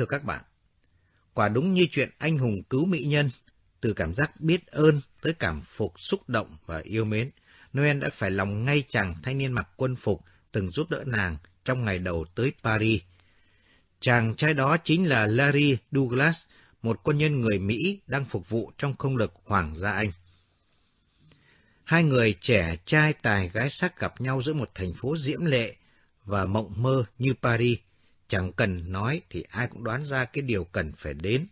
thưa các bạn. Quả đúng như chuyện anh hùng cứu mỹ nhân, từ cảm giác biết ơn tới cảm phục xúc động và yêu mến, Noel đã phải lòng ngay chàng thanh niên mặc quân phục từng giúp đỡ nàng trong ngày đầu tới Paris. Chàng trai đó chính là Larry Douglas, một quân nhân người Mỹ đang phục vụ trong không lực Hoàng gia Anh. Hai người trẻ trai tài gái sắc gặp nhau giữa một thành phố diễm lệ và mộng mơ như Paris. Chẳng cần nói thì ai cũng đoán ra cái điều cần phải đến.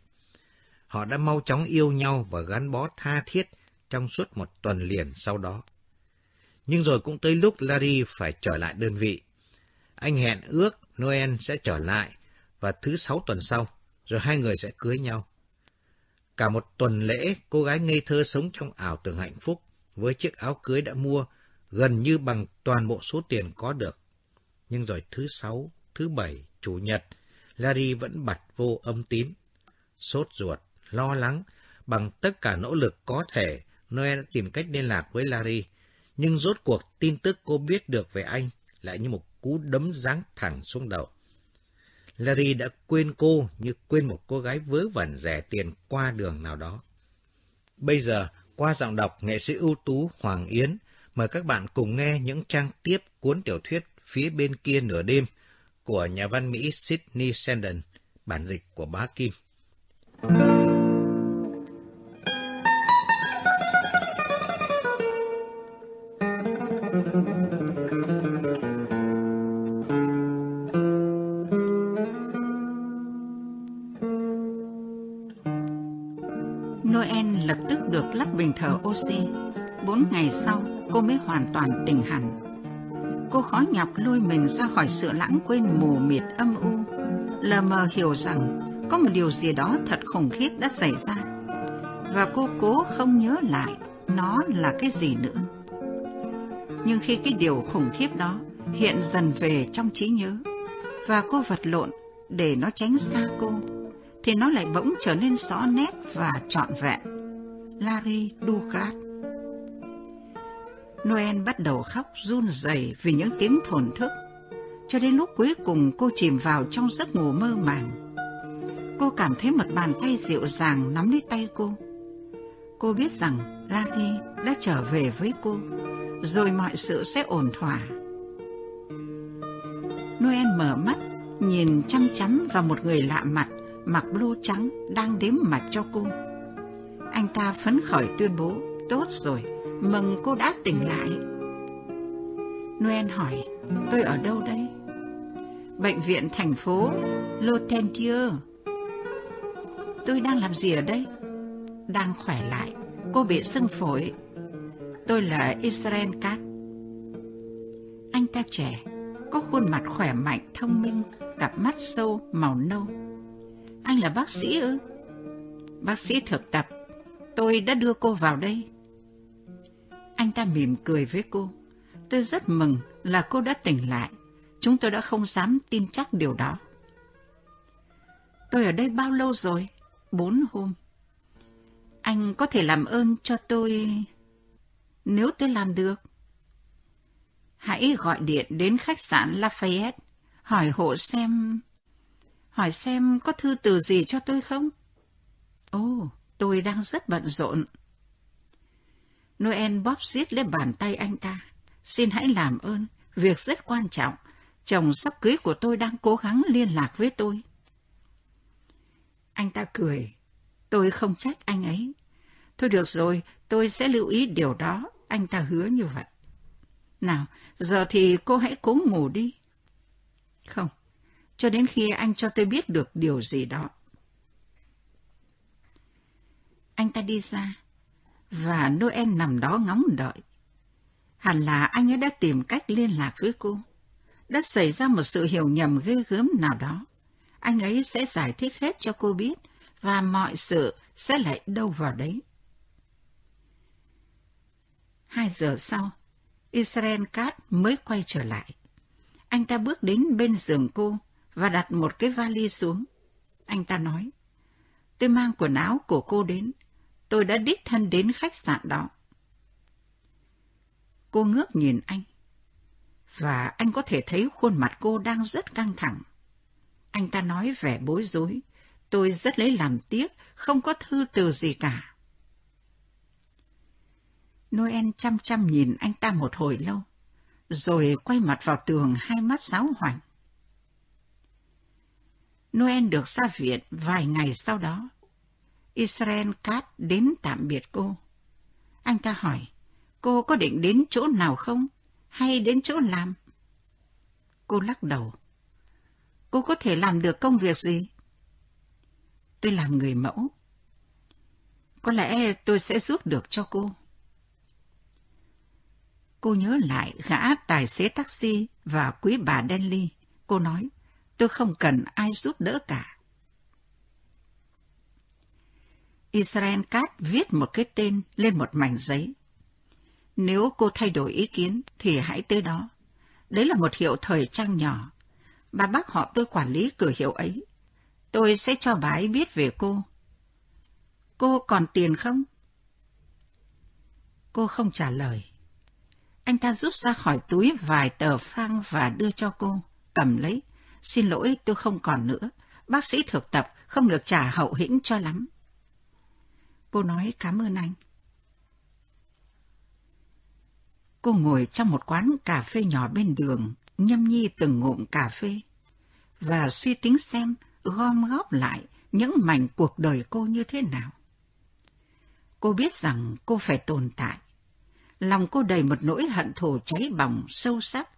Họ đã mau chóng yêu nhau và gắn bó tha thiết trong suốt một tuần liền sau đó. Nhưng rồi cũng tới lúc Larry phải trở lại đơn vị. Anh hẹn ước Noel sẽ trở lại và thứ sáu tuần sau, rồi hai người sẽ cưới nhau. Cả một tuần lễ, cô gái ngây thơ sống trong ảo tưởng hạnh phúc với chiếc áo cưới đã mua gần như bằng toàn bộ số tiền có được. Nhưng rồi thứ sáu, thứ bảy, chủ nhật, Larry vẫn bật vô âm tín. Sốt ruột, lo lắng, bằng tất cả nỗ lực có thể, Noel tìm cách liên lạc với Larry. Nhưng rốt cuộc tin tức cô biết được về anh lại như một cú đấm giáng thẳng xuống đầu. Larry đã quên cô như quên một cô gái vớ vẩn rẻ tiền qua đường nào đó. Bây giờ, qua giọng đọc nghệ sĩ ưu tú Hoàng Yến, mời các bạn cùng nghe những trang tiếp cuốn tiểu thuyết Phía bên kia nửa đêm của nhà văn Mỹ Sidney Sheldon, bản dịch của Bá Kim. Noel lập tức được lắp bình thở oxy. Bốn ngày sau, cô mới hoàn toàn tỉnh hẳn. Cô khó nhọc lôi mình ra khỏi sự lãng quên mù mịt âm u, lờ mờ hiểu rằng có một điều gì đó thật khủng khiếp đã xảy ra. Và cô cố không nhớ lại nó là cái gì nữa. Nhưng khi cái điều khủng khiếp đó hiện dần về trong trí nhớ, và cô vật lộn để nó tránh xa cô, thì nó lại bỗng trở nên rõ nét và trọn vẹn. Larry Douglas Noel bắt đầu khóc run rẩy vì những tiếng thổn thức, cho đến lúc cuối cùng cô chìm vào trong giấc ngủ mơ màng. Cô cảm thấy một bàn tay dịu dàng nắm lấy tay cô. Cô biết rằng Larry đã trở về với cô, rồi mọi sự sẽ ổn thỏa. Noel mở mắt, nhìn chăm chăm vào một người lạ mặt, mặc blue trắng đang đếm mạch cho cô. Anh ta phấn khởi tuyên bố, tốt rồi, mừng cô đã tỉnh lại. Noel hỏi, tôi ở đâu đây? Bệnh viện thành phố Lotentier. Tôi đang làm gì ở đây? Đang khỏe lại, cô bị sưng phổi. Tôi là Israel Cat. Anh ta trẻ, có khuôn mặt khỏe mạnh, thông minh, cặp mắt sâu, màu nâu. Anh là bác sĩ ư? Bác sĩ thực tập. Tôi đã đưa cô vào đây. Anh ta mỉm cười với cô. Tôi rất mừng là cô đã tỉnh lại. Chúng tôi đã không dám tin chắc điều đó. Tôi ở đây bao lâu rồi? Bốn hôm. Anh có thể làm ơn cho tôi... Nếu tôi làm được. Hãy gọi điện đến khách sạn Lafayette, hỏi hộ xem... Hỏi xem có thư từ gì cho tôi không? Ồ, tôi đang rất bận rộn. Noel bóp giết lấy bàn tay anh ta. Xin hãy làm ơn, việc rất quan trọng. Chồng sắp cưới của tôi đang cố gắng liên lạc với tôi. Anh ta cười. Tôi không trách anh ấy. Thôi được rồi, tôi sẽ lưu ý điều đó. Anh ta hứa như vậy. Nào, giờ thì cô hãy cố ngủ đi. Không, cho đến khi anh cho tôi biết được điều gì đó. Anh ta đi ra, và Noel nằm đó ngóng đợi. Hẳn là anh ấy đã tìm cách liên lạc với cô. Đã xảy ra một sự hiểu nhầm ghê gớm nào đó. Anh ấy sẽ giải thích hết cho cô biết và mọi sự sẽ lại đâu vào đấy. Hai giờ sau, Israel Cat mới quay trở lại. Anh ta bước đến bên giường cô và đặt một cái vali xuống. Anh ta nói, tôi mang quần áo của cô đến, tôi đã đích thân đến khách sạn đó. Cô ngước nhìn anh, và anh có thể thấy khuôn mặt cô đang rất căng thẳng. Anh ta nói vẻ bối rối. Tôi rất lấy làm tiếc, không có thư từ gì cả. Noel chăm chăm nhìn anh ta một hồi lâu, rồi quay mặt vào tường hai mắt giáo hoành. Noel được ra viện vài ngày sau đó. Israel Cat đến tạm biệt cô. Anh ta hỏi, cô có định đến chỗ nào không, hay đến chỗ làm? Cô lắc đầu. Cô có thể làm được công việc gì? Tôi làm người mẫu. Có lẽ tôi sẽ giúp được cho cô. Cô nhớ lại gã tài xế taxi và quý bà Denley. Cô nói, tôi không cần ai giúp đỡ cả. Israel Cat viết một cái tên lên một mảnh giấy. Nếu cô thay đổi ý kiến thì hãy tới đó. Đấy là một hiệu thời trang nhỏ. Bà bác họ tôi quản lý cửa hiệu ấy. Tôi sẽ cho bà ấy biết về cô. Cô còn tiền không? Cô không trả lời. Anh ta rút ra khỏi túi vài tờ franc và đưa cho cô, cầm lấy. Xin lỗi, tôi không còn nữa. Bác sĩ thực tập không được trả hậu hĩnh cho lắm. Cô nói cảm ơn anh. Cô ngồi trong một quán cà phê nhỏ bên đường, nhâm nhi từng ngụm cà phê, và suy tính xem gom góp lại những mảnh cuộc đời cô như thế nào. Cô biết rằng cô phải tồn tại. Lòng cô đầy một nỗi hận thù cháy bỏng sâu sắc,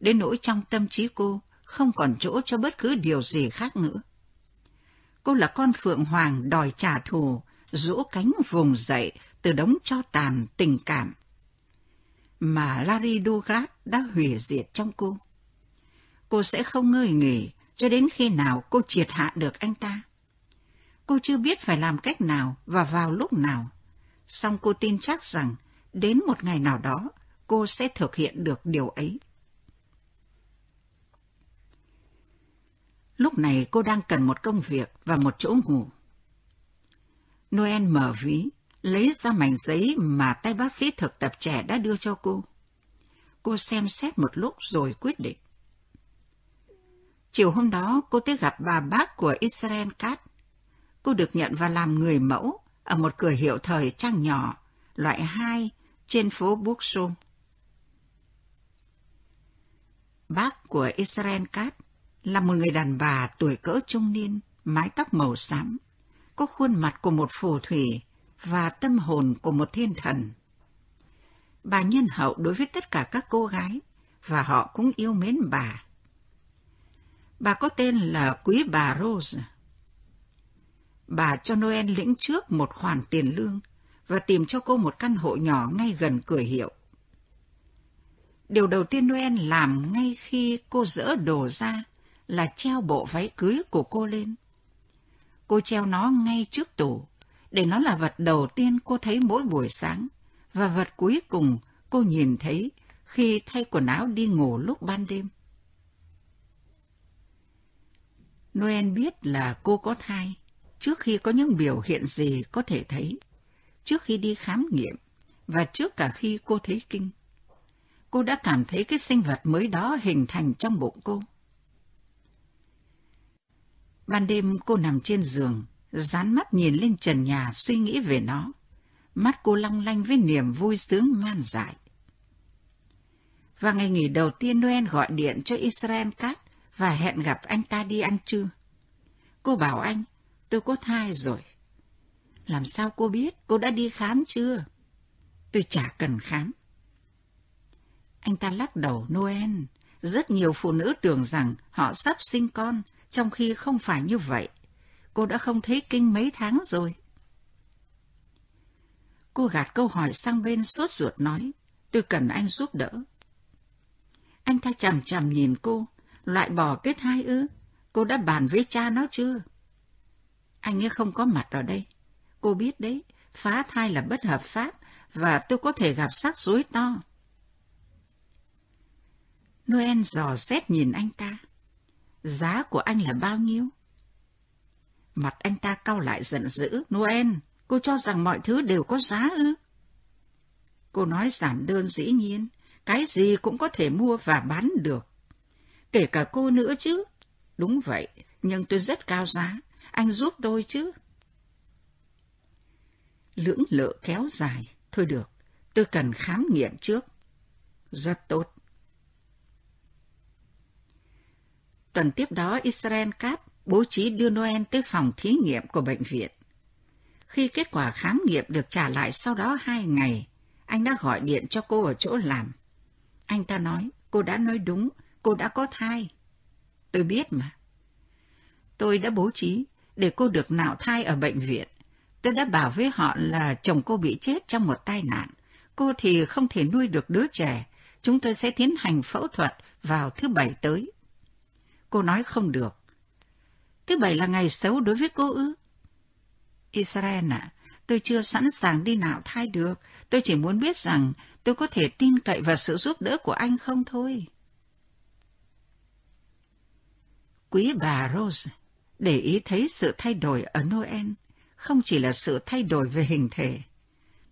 đến nỗi trong tâm trí cô không còn chỗ cho bất cứ điều gì khác nữa. Cô là con phượng hoàng đòi trả thù, rũ cánh vùng dậy từ đống cho tàn tình cảm mà Larry Douglas đã hủy diệt trong cô. Cô sẽ không ngơi nghỉ cho đến khi nào cô triệt hạ được anh ta. Cô chưa biết phải làm cách nào và vào lúc nào, song cô tin chắc rằng đến một ngày nào đó cô sẽ thực hiện được điều ấy. Lúc này cô đang cần một công việc và một chỗ ngủ. Noel mở ví, lấy ra mảnh giấy mà tay bác sĩ thực tập trẻ đã đưa cho cô. Cô xem xét một lúc rồi quyết định. Chiều hôm đó, cô tới gặp bà bác của Israel Cat. Cô được nhận vào làm người mẫu ở một cửa hiệu thời trang nhỏ, loại 2, trên phố Buxom. Bác của Israel Cat là một người đàn bà tuổi cỡ trung niên, mái tóc màu xám, có khuôn mặt của một phù thủy và tâm hồn của một thiên thần. Bà nhân hậu đối với tất cả các cô gái, và họ cũng yêu mến bà. Bà có tên là Quý bà Rose. Bà cho Noel lĩnh trước một khoản tiền lương và tìm cho cô một căn hộ nhỏ ngay gần cửa hiệu. Điều đầu tiên Noel làm ngay khi cô dỡ đồ ra là treo bộ váy cưới của cô lên. Cô treo nó ngay trước tủ, để nó là vật đầu tiên cô thấy mỗi buổi sáng, và vật cuối cùng cô nhìn thấy khi thay quần áo đi ngủ lúc ban đêm. Noel biết là cô có thai trước khi có những biểu hiện gì có thể thấy, trước khi đi khám nghiệm và trước cả khi cô thấy kinh. Cô đã cảm thấy cái sinh vật mới đó hình thành trong bụng cô. Ban đêm cô nằm trên giường, dán mắt nhìn lên trần nhà suy nghĩ về nó. Mắt cô long lanh với niềm vui sướng man dại. Và ngày nghỉ đầu tiên Noel gọi điện cho Israel Cat và hẹn gặp anh ta đi ăn trưa. Cô bảo anh, tôi có thai rồi. Làm sao cô biết cô đã đi khám chưa? Tôi chả cần khám. Anh ta lắc đầu Noel. Rất nhiều phụ nữ tưởng rằng họ sắp sinh con, trong khi không phải như vậy. Cô đã không thấy kinh mấy tháng rồi. Cô gạt câu hỏi sang bên sốt ruột nói, tôi cần anh giúp đỡ. Anh ta chằm chằm nhìn cô, loại bỏ kết hai ư, cô đã bàn với cha nó chưa? Anh ấy không có mặt ở đây. Cô biết đấy, phá thai là bất hợp pháp và tôi có thể gặp rắc rối to. Noel dò xét nhìn anh ta. Giá của anh là bao nhiêu? Mặt anh ta cau lại giận dữ. Noel, cô cho rằng mọi thứ đều có giá ư? Cô nói giản đơn dĩ nhiên, cái gì cũng có thể mua và bán được. Kể cả cô nữa chứ. Đúng vậy, nhưng tôi rất cao giá. Anh giúp tôi chứ. Lưỡng lự kéo dài. Thôi được, tôi cần khám nghiệm trước. Rất tốt. Tuần tiếp đó, Israel Cap bố trí đưa Noel tới phòng thí nghiệm của bệnh viện. Khi kết quả khám nghiệm được trả lại sau đó hai ngày, anh đã gọi điện cho cô ở chỗ làm. Anh ta nói, cô đã nói đúng, cô đã có thai. Tôi biết mà. Tôi đã bố trí để cô được nạo thai ở bệnh viện. Tôi đã bảo với họ là chồng cô bị chết trong một tai nạn. Cô thì không thể nuôi được đứa trẻ. Chúng tôi sẽ tiến hành phẫu thuật vào thứ bảy tới. Cô nói không được. Thứ bảy là ngày xấu đối với cô ư? Israel ạ, tôi chưa sẵn sàng đi nạo thai được. Tôi chỉ muốn biết rằng tôi có thể tin cậy vào sự giúp đỡ của anh không thôi. Quý bà Rose để ý thấy sự thay đổi ở Noel không chỉ là sự thay đổi về hình thể,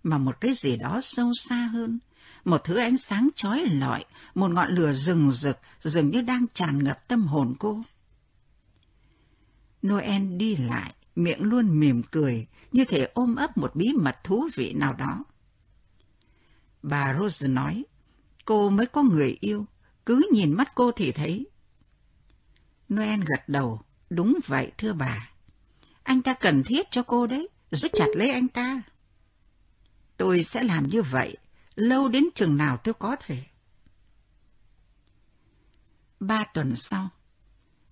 mà một cái gì đó sâu xa hơn, một thứ ánh sáng chói lọi, một ngọn lửa rừng rực dường như đang tràn ngập tâm hồn cô. Noel đi lại, miệng luôn mỉm cười, như thể ôm ấp một bí mật thú vị nào đó. Bà Rose nói, cô mới có người yêu, cứ nhìn mắt cô thì thấy. Noel gật đầu, đúng vậy thưa bà. Anh ta cần thiết cho cô đấy, rất chặt lấy anh ta. Tôi sẽ làm như vậy, lâu đến chừng nào tôi có thể. Ba tuần sau,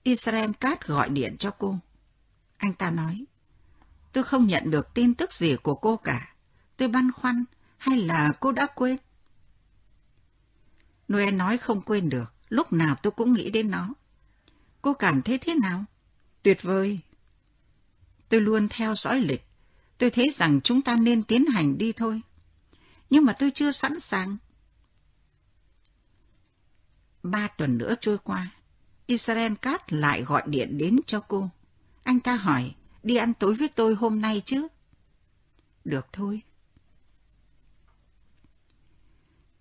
Israel Cát gọi điện cho cô. Anh ta nói, tôi không nhận được tin tức gì của cô cả. Tôi băn khoăn, hay là cô đã quên? Noel nói không quên được, lúc nào tôi cũng nghĩ đến nó. Cô cảm thấy thế nào? Tuyệt vời. Tôi luôn theo dõi lịch. Tôi thấy rằng chúng ta nên tiến hành đi thôi. Nhưng mà tôi chưa sẵn sàng. Ba tuần nữa trôi qua, Israel Cát lại gọi điện đến cho cô. Anh ta hỏi, đi ăn tối với tôi hôm nay chứ? Được thôi.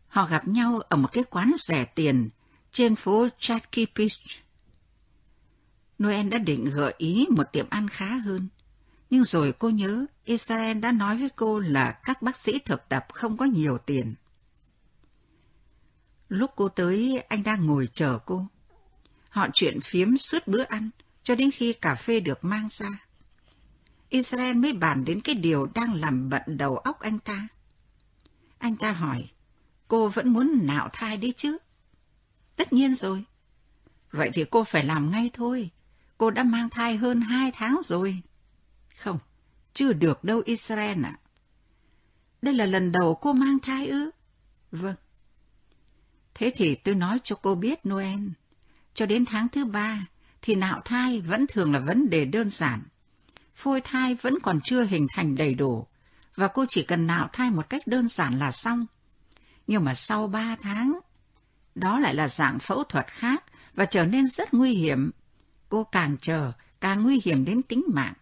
Họ gặp nhau ở một cái quán rẻ tiền trên phố Chatkipish. Noel đã định gợi ý một tiệm ăn khá hơn. Nhưng rồi cô nhớ Israel đã nói với cô là các bác sĩ thực tập không có nhiều tiền. Lúc cô tới, anh đang ngồi chờ cô. Họ chuyện phiếm suốt bữa ăn, cho đến khi cà phê được mang ra. Israel mới bàn đến cái điều đang làm bận đầu óc anh ta. Anh ta hỏi, cô vẫn muốn nạo thai đấy chứ? Tất nhiên rồi. Vậy thì cô phải làm ngay thôi. Cô đã mang thai hơn hai tháng rồi. Không, chưa được đâu Israel ạ. Đây là lần đầu cô mang thai ư? Vâng. Thế thì tôi nói cho cô biết Noel. Cho đến tháng thứ ba, thì nạo thai vẫn thường là vấn đề đơn giản. Phôi thai vẫn còn chưa hình thành đầy đủ, và cô chỉ cần nạo thai một cách đơn giản là xong. Nhưng mà sau ba tháng, đó lại là dạng phẫu thuật khác và trở nên rất nguy hiểm. Cô càng chờ, càng nguy hiểm đến tính mạng.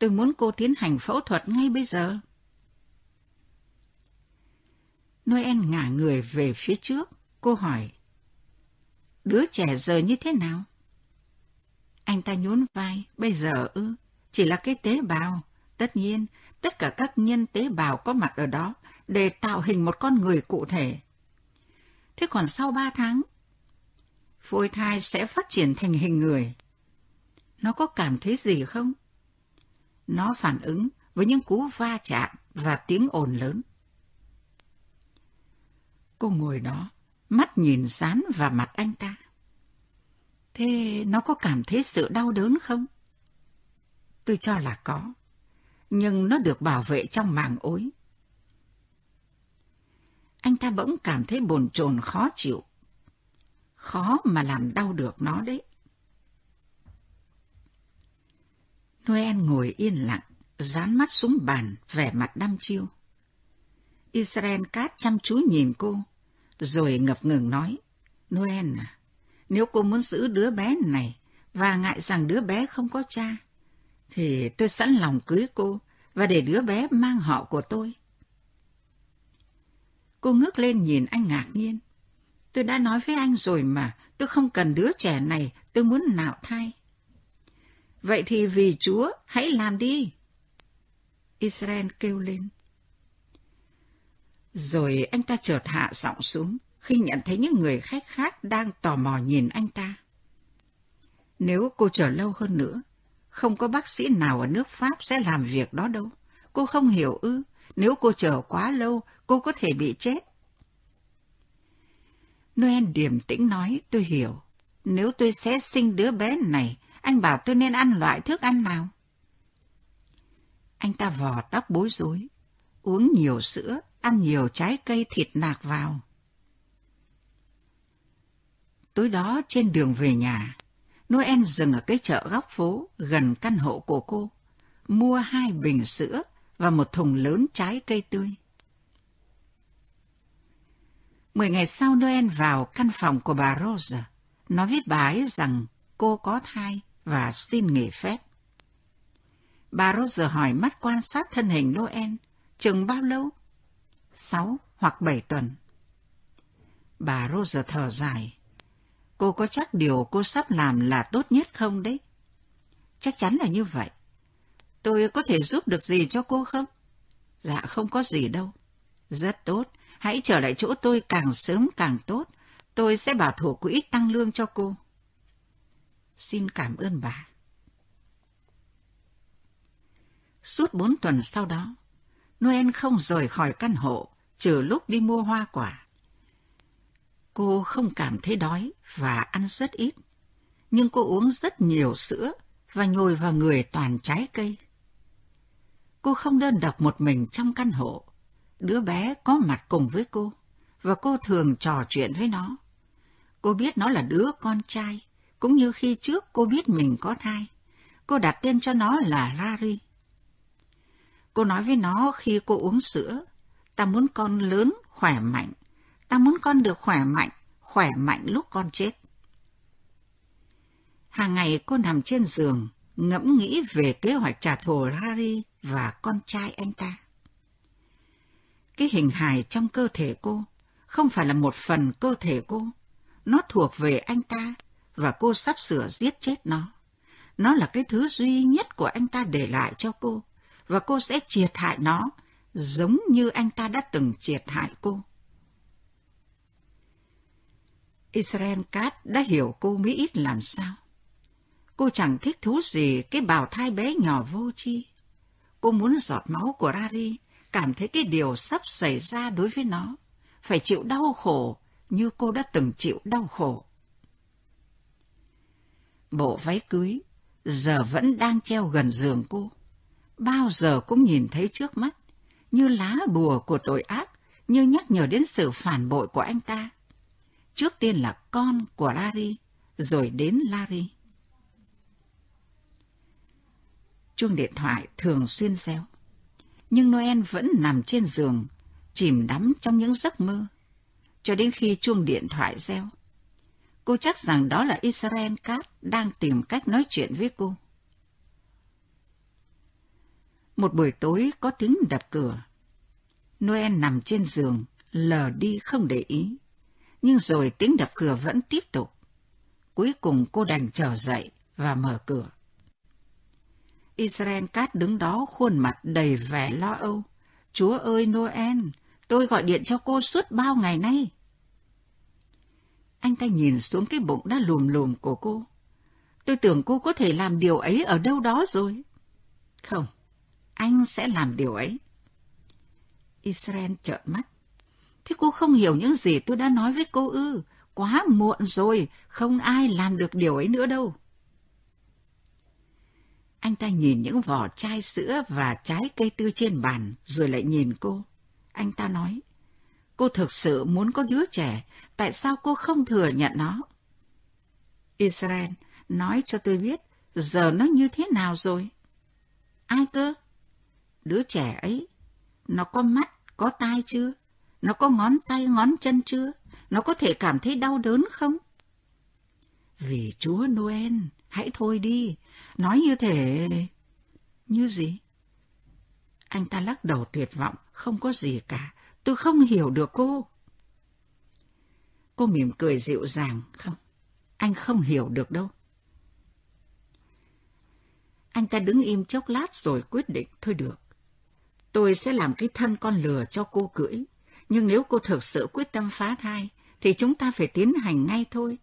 Tôi muốn cô tiến hành phẫu thuật ngay bây giờ. Noel ngả người về phía trước. Cô hỏi, đứa trẻ giờ như thế nào? Anh ta nhún vai, bây giờ ư, chỉ là cái tế bào. Tất nhiên, tất cả các nhân tế bào có mặt ở đó để tạo hình một con người cụ thể. Thế còn sau ba tháng, phôi thai sẽ phát triển thành hình người. Nó có cảm thấy gì không? Nó phản ứng với những cú va chạm và tiếng ồn lớn. Cô ngồi đó, mắt nhìn dán vào mặt anh ta. Thế nó có cảm thấy sự đau đớn không? Tôi cho là có, nhưng nó được bảo vệ trong màng ối. Anh ta bỗng cảm thấy bồn chồn khó chịu. Khó mà làm đau được nó đấy. Noel ngồi yên lặng, dán mắt xuống bàn, vẻ mặt đăm chiêu. Israel Cát chăm chú nhìn cô, rồi ngập ngừng nói, Noel à, nếu cô muốn giữ đứa bé này và ngại rằng đứa bé không có cha, thì tôi sẵn lòng cưới cô và để đứa bé mang họ của tôi. Cô ngước lên nhìn anh ngạc nhiên. Tôi đã nói với anh rồi mà, tôi không cần đứa trẻ này, tôi muốn nạo thai. Vậy thì vì Chúa, hãy làm đi. Israel kêu lên. Rồi anh ta chợt hạ giọng xuống khi nhận thấy những người khách khác đang tò mò nhìn anh ta. Nếu cô chờ lâu hơn nữa, không có bác sĩ nào ở nước Pháp sẽ làm việc đó đâu. Cô không hiểu ư, nếu cô chờ quá lâu, cô có thể bị chết. Noel điềm tĩnh nói, tôi hiểu. Nếu tôi sẽ sinh đứa bé này, anh bảo tôi nên ăn loại thức ăn nào? Anh ta vò tóc bối rối, uống nhiều sữa, ăn nhiều trái cây thịt nạc vào. Tối đó trên đường về nhà, Noel dừng ở cái chợ góc phố gần căn hộ của cô, mua hai bình sữa và một thùng lớn trái cây tươi. Mười ngày sau Noel vào căn phòng của bà Rosa, nói với bà ấy rằng cô có thai và xin nghỉ phép. Bà Rosa hỏi mắt quan sát thân hình Noel, chừng bao lâu? Sáu hoặc bảy tuần. Bà Rosa thở dài. Cô có chắc điều cô sắp làm là tốt nhất không đấy? Chắc chắn là như vậy. Tôi có thể giúp được gì cho cô không? Dạ không có gì đâu. Rất tốt, hãy trở lại chỗ tôi càng sớm càng tốt. Tôi sẽ bảo thủ quỹ tăng lương cho cô. Xin cảm ơn bà. Suốt bốn tuần sau đó, Noel không rời khỏi căn hộ, trừ lúc đi mua hoa quả. Cô không cảm thấy đói và ăn rất ít, nhưng cô uống rất nhiều sữa và nhồi vào người toàn trái cây. Cô không đơn độc một mình trong căn hộ. Đứa bé có mặt cùng với cô, và cô thường trò chuyện với nó. Cô biết nó là đứa con trai, cũng như khi trước cô biết mình có thai. Cô đặt tên cho nó là Rari. Cô nói với nó khi cô uống sữa, ta muốn con lớn, khỏe mạnh. Ta muốn con được khỏe mạnh, khỏe mạnh lúc con chết. Hàng ngày cô nằm trên giường, ngẫm nghĩ về kế hoạch trả thù Rari và con trai anh ta. Cái hình hài trong cơ thể cô không phải là một phần cơ thể cô, nó thuộc về anh ta và cô sắp sửa giết chết nó. Nó là cái thứ duy nhất của anh ta để lại cho cô và cô sẽ triệt hại nó giống như anh ta đã từng triệt hại cô. Israel Cat đã hiểu cô Mỹ ít làm sao. Cô chẳng thích thú gì cái bào thai bé nhỏ vô tri. Cô muốn giọt máu của Rari, cảm thấy cái điều sắp xảy ra đối với nó, phải chịu đau khổ như cô đã từng chịu đau khổ. Bộ váy cưới giờ vẫn đang treo gần giường cô. Bao giờ cũng nhìn thấy trước mắt, như lá bùa của tội ác, như nhắc nhở đến sự phản bội của anh ta. Trước tiên là con của Larry, rồi đến Larry. chuông điện thoại thường xuyên reo. Nhưng Noel vẫn nằm trên giường, chìm đắm trong những giấc mơ. Cho đến khi chuông điện thoại reo, cô chắc rằng đó là Israel Cát đang tìm cách nói chuyện với cô. Một buổi tối có tiếng đập cửa. Noel nằm trên giường, lờ đi không để ý. Nhưng rồi tiếng đập cửa vẫn tiếp tục. Cuối cùng cô đành trở dậy và mở cửa. Israel Cát đứng đó khuôn mặt đầy vẻ lo âu. Chúa ơi Noel, tôi gọi điện cho cô suốt bao ngày nay. Anh ta nhìn xuống cái bụng đã lùm lùm của cô. Tôi tưởng cô có thể làm điều ấy ở đâu đó rồi. Không, anh sẽ làm điều ấy. Israel trợn mắt. Thế cô không hiểu những gì tôi đã nói với cô ư. Quá muộn rồi, không ai làm được điều ấy nữa đâu. Anh ta nhìn những vỏ chai sữa và trái cây tươi trên bàn, rồi lại nhìn cô. Anh ta nói, cô thực sự muốn có đứa trẻ, tại sao cô không thừa nhận nó? Israel, nói cho tôi biết, giờ nó như thế nào rồi? Ai cơ? Đứa trẻ ấy, nó có mắt, có tai chưa? Nó có ngón tay, ngón chân chưa? Nó có thể cảm thấy đau đớn không? Vì Chúa Noel, hãy thôi đi, nói như thể... Như gì? Anh ta lắc đầu tuyệt vọng, không có gì cả, tôi không hiểu được cô. Cô mỉm cười dịu dàng, không, anh không hiểu được đâu. Anh ta đứng im chốc lát rồi quyết định thôi được. Tôi sẽ làm cái thân con lừa cho cô cưỡi. Nhưng nếu cô thực sự quyết tâm phá thai, thì chúng ta phải tiến hành ngay thôi.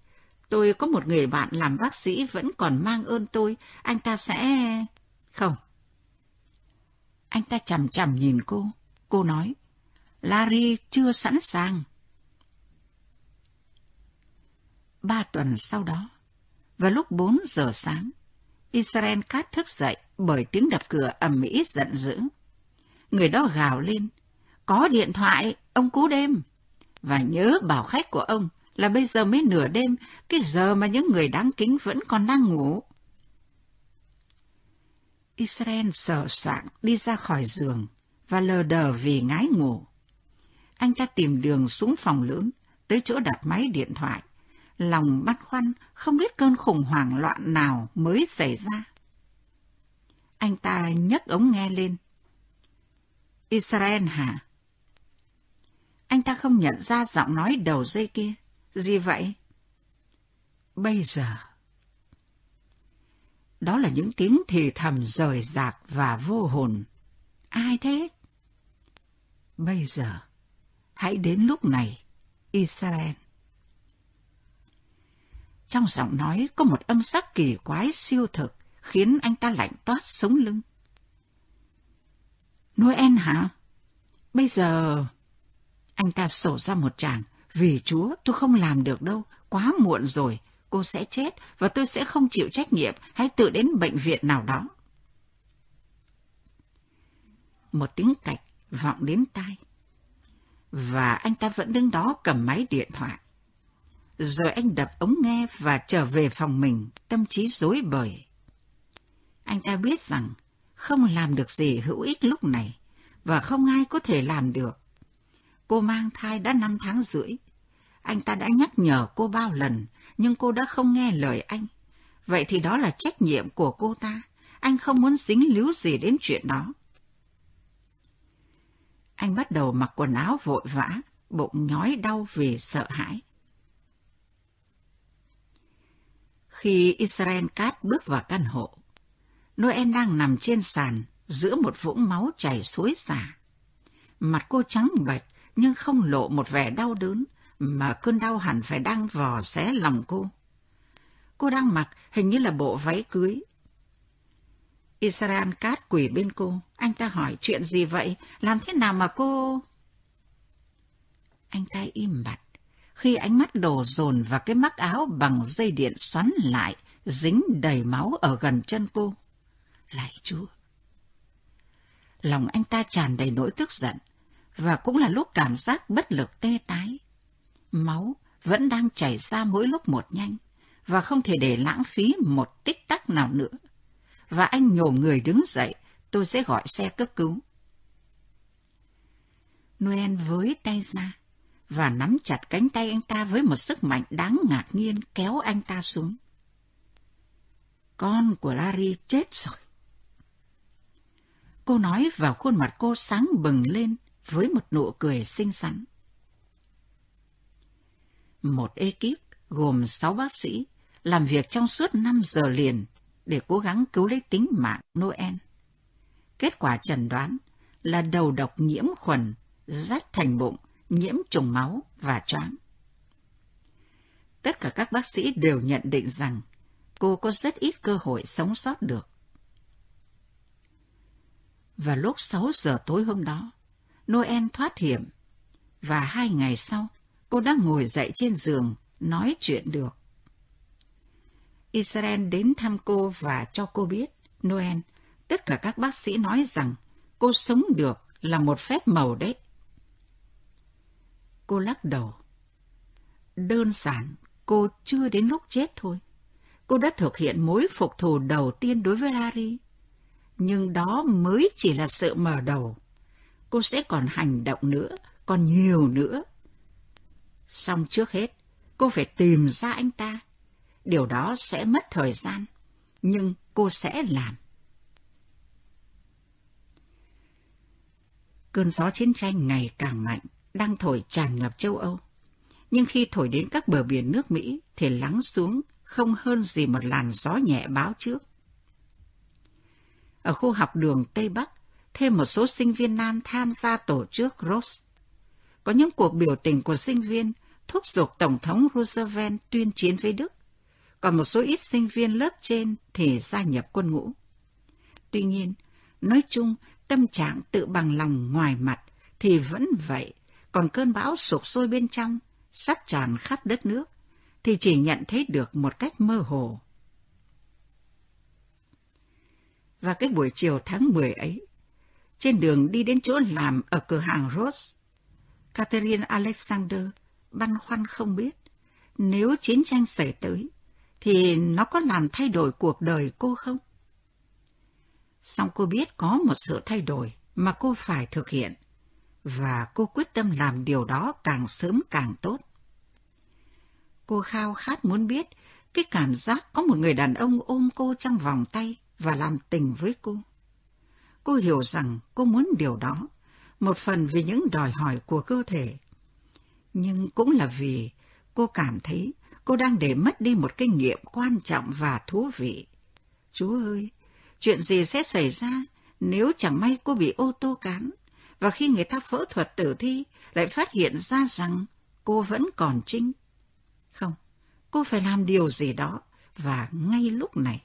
Tôi có một người bạn làm bác sĩ vẫn còn mang ơn tôi, anh ta sẽ... Không. Anh ta chầm chầm nhìn cô. Cô nói, Larry chưa sẵn sàng. Ba tuần sau đó, vào lúc bốn giờ sáng, Israel Cát thức dậy bởi tiếng đập cửa ầm ĩ giận dữ. Người đó gào lên, có điện thoại, ông cú đêm. Và nhớ bảo khách của ông là bây giờ mới nửa đêm, cái giờ mà những người đáng kính vẫn còn đang ngủ. Israel sợ soạn đi ra khỏi giường và lờ đờ vì ngái ngủ. Anh ta tìm đường xuống phòng lớn, tới chỗ đặt máy điện thoại. Lòng băn khoăn, không biết cơn khủng hoảng loạn nào mới xảy ra. Anh ta nhấc ống nghe lên. Israel hả? Anh ta không nhận ra giọng nói đầu dây kia. Gì vậy? Bây giờ. Đó là những tiếng thì thầm rời rạc và vô hồn. Ai thế? Bây giờ, hãy đến lúc này, Israel. Trong giọng nói có một âm sắc kỳ quái siêu thực, khiến anh ta lạnh toát sống lưng. Noel hả? Bây giờ... Anh ta sổ ra một tràng. Vì Chúa, tôi không làm được đâu. Quá muộn rồi. Cô sẽ chết và tôi sẽ không chịu trách nhiệm. Hãy tự đến bệnh viện nào đó. Một tiếng cạch vọng đến tai. Và anh ta vẫn đứng đó cầm máy điện thoại. Rồi anh đập ống nghe và trở về phòng mình, tâm trí rối bời. Anh ta biết rằng không làm được gì hữu ích lúc này, và không ai có thể làm được. Cô mang thai đã năm tháng rưỡi. Anh ta đã nhắc nhở cô bao lần, nhưng cô đã không nghe lời anh. Vậy thì đó là trách nhiệm của cô ta. Anh không muốn dính líu gì đến chuyện đó. Anh bắt đầu mặc quần áo vội vã, bụng nhói đau vì sợ hãi. Khi Israel Cát bước vào căn hộ, Noel đang nằm trên sàn giữa một vũng máu chảy suối xả. Mặt cô trắng bệch nhưng không lộ một vẻ đau đớn, mà cơn đau hẳn phải đang vò xé lòng cô. Cô đang mặc hình như là bộ váy cưới. Israel Cát quỳ bên cô, anh ta hỏi chuyện gì vậy, làm thế nào mà cô... Anh ta im bặt, khi ánh mắt đổ dồn vào cái mắc áo bằng dây điện xoắn lại, dính đầy máu ở gần chân cô. Lạy Chúa! Lòng anh ta tràn đầy nỗi tức giận, và cũng là lúc cảm giác bất lực tê tái. Máu vẫn đang chảy ra mỗi lúc một nhanh, và không thể để lãng phí một tích tắc nào nữa. Và anh nhổ người đứng dậy, tôi sẽ gọi xe cấp cứu. Noel với tay ra, và nắm chặt cánh tay anh ta với một sức mạnh đáng ngạc nhiên kéo anh ta xuống. Con của Larry chết rồi. Cô nói vào khuôn mặt cô sáng bừng lên với một nụ cười xinh xắn. Một ekip gồm sáu bác sĩ làm việc trong suốt năm giờ liền để cố gắng cứu lấy tính mạng Noel. Kết quả chẩn đoán là đầu độc nhiễm khuẩn, rách thành bụng, nhiễm trùng máu và choáng. Tất cả các bác sĩ đều nhận định rằng cô có rất ít cơ hội sống sót được. Và lúc 6 giờ tối hôm đó, Noel thoát hiểm. Và hai ngày sau, cô đã ngồi dậy trên giường, nói chuyện được. Israel đến thăm cô và cho cô biết, Noel, tất cả các bác sĩ nói rằng cô sống được là một phép màu đấy. Cô lắc đầu. Đơn giản, cô chưa đến lúc chết thôi. Cô đã thực hiện mối phục thù đầu tiên đối với Larry. Nhưng đó mới chỉ là sự mở đầu cô sẽ còn hành động nữa, còn nhiều nữa. Xong trước hết, cô phải tìm ra anh ta. Điều đó sẽ mất thời gian, nhưng cô sẽ làm. Cơn gió chiến tranh ngày càng mạnh, đang thổi tràn ngập châu Âu. Nhưng khi thổi đến các bờ biển nước Mỹ thì lắng xuống không hơn gì một làn gió nhẹ báo trước. ở khu học đường Tây Bắc, thêm một số sinh viên nam tham gia tổ chức Rose. Có những cuộc biểu tình của sinh viên thúc giục Tổng thống Roosevelt tuyên chiến với Đức, còn một số ít sinh viên lớp trên thì gia nhập quân ngũ. Tuy nhiên, nói chung, tâm trạng tự bằng lòng ngoài mặt thì vẫn vậy, còn cơn bão sụp sôi bên trong, sắp tràn khắp đất nước, thì chỉ nhận thấy được một cách mơ hồ. Và cái buổi chiều tháng 10 ấy, trên đường đi đến chỗ làm ở cửa hàng Rose, Catherine Alexander băn khoăn không biết nếu chiến tranh xảy tới thì nó có làm thay đổi cuộc đời cô không? Xong cô biết có một sự thay đổi mà cô phải thực hiện và cô quyết tâm làm điều đó càng sớm càng tốt. Cô khao khát muốn biết cái cảm giác có một người đàn ông ôm cô trong vòng tay và làm tình với cô. Cô hiểu rằng cô muốn điều đó, một phần vì những đòi hỏi của cơ thể, nhưng cũng là vì cô cảm thấy cô đang để mất đi một kinh nghiệm quan trọng và thú vị. Chúa ơi, chuyện gì sẽ xảy ra nếu chẳng may cô bị ô tô cán, và khi người ta phẫu thuật tử thi lại phát hiện ra rằng cô vẫn còn trinh? Không, cô phải làm điều gì đó, và ngay lúc này.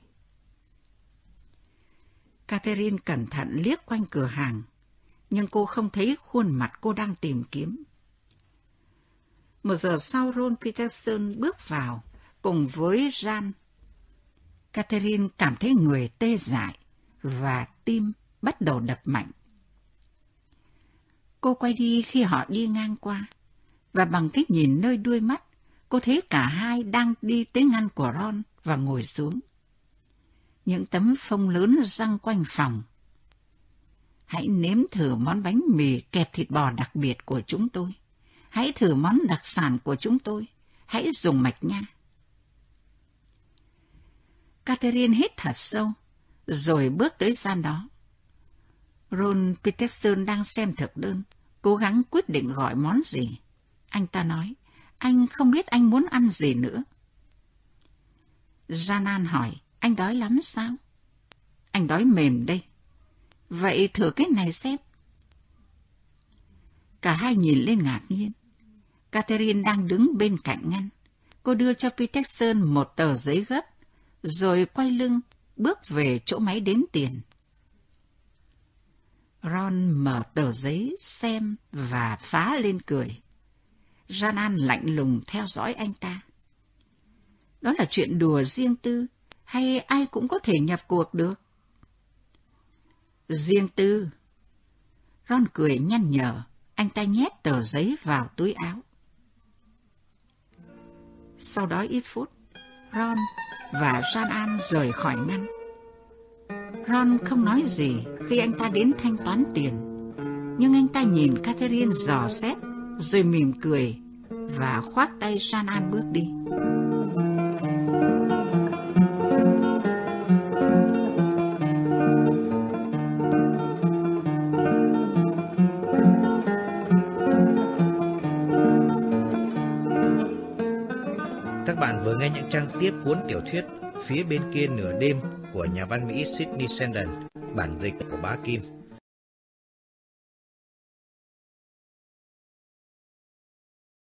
Catherine cẩn thận liếc quanh cửa hàng, nhưng cô không thấy khuôn mặt cô đang tìm kiếm. Một giờ sau Ron Peterson bước vào, cùng với Jan. Catherine cảm thấy người tê dại và tim bắt đầu đập mạnh. Cô quay đi khi họ đi ngang qua, và bằng cách nhìn nơi đuôi mắt, cô thấy cả hai đang đi tới ngăn của Ron và ngồi xuống. Những tấm phông lớn răng quanh phòng. Hãy nếm thử món bánh mì kẹp thịt bò đặc biệt của chúng tôi. Hãy thử món đặc sản của chúng tôi. Hãy dùng mạch nha. Catherine hít thật sâu, rồi bước tới gian đó. Ron Peterson đang xem thực đơn, cố gắng quyết định gọi món gì. Anh ta nói, anh không biết anh muốn ăn gì nữa. Janan hỏi, anh đói lắm sao? Anh đói mềm đây. Vậy thử cái này xem. Cả hai nhìn lên ngạc nhiên. Catherine đang đứng bên cạnh ngăn. Cô đưa cho Peterson một tờ giấy gấp, rồi quay lưng, bước về chỗ máy đếm tiền. Ron mở tờ giấy xem và phá lên cười. Janan lạnh lùng theo dõi anh ta. Đó là chuyện đùa riêng tư, hay ai cũng có thể nhập cuộc được? Riêng tư. Ron cười nhăn nhở, anh ta nhét tờ giấy vào túi áo. Sau đó ít phút, Ron và Jan An rời khỏi ngăn. Ron không nói gì khi anh ta đến thanh toán tiền, nhưng anh ta nhìn Catherine dò xét, rồi mỉm cười và khoác tay Jan An bước đi. Trang tiếp cuốn tiểu thuyết Phía bên kia nửa đêm của nhà văn Mỹ Sidney Sheldon, bản dịch của bá Kim.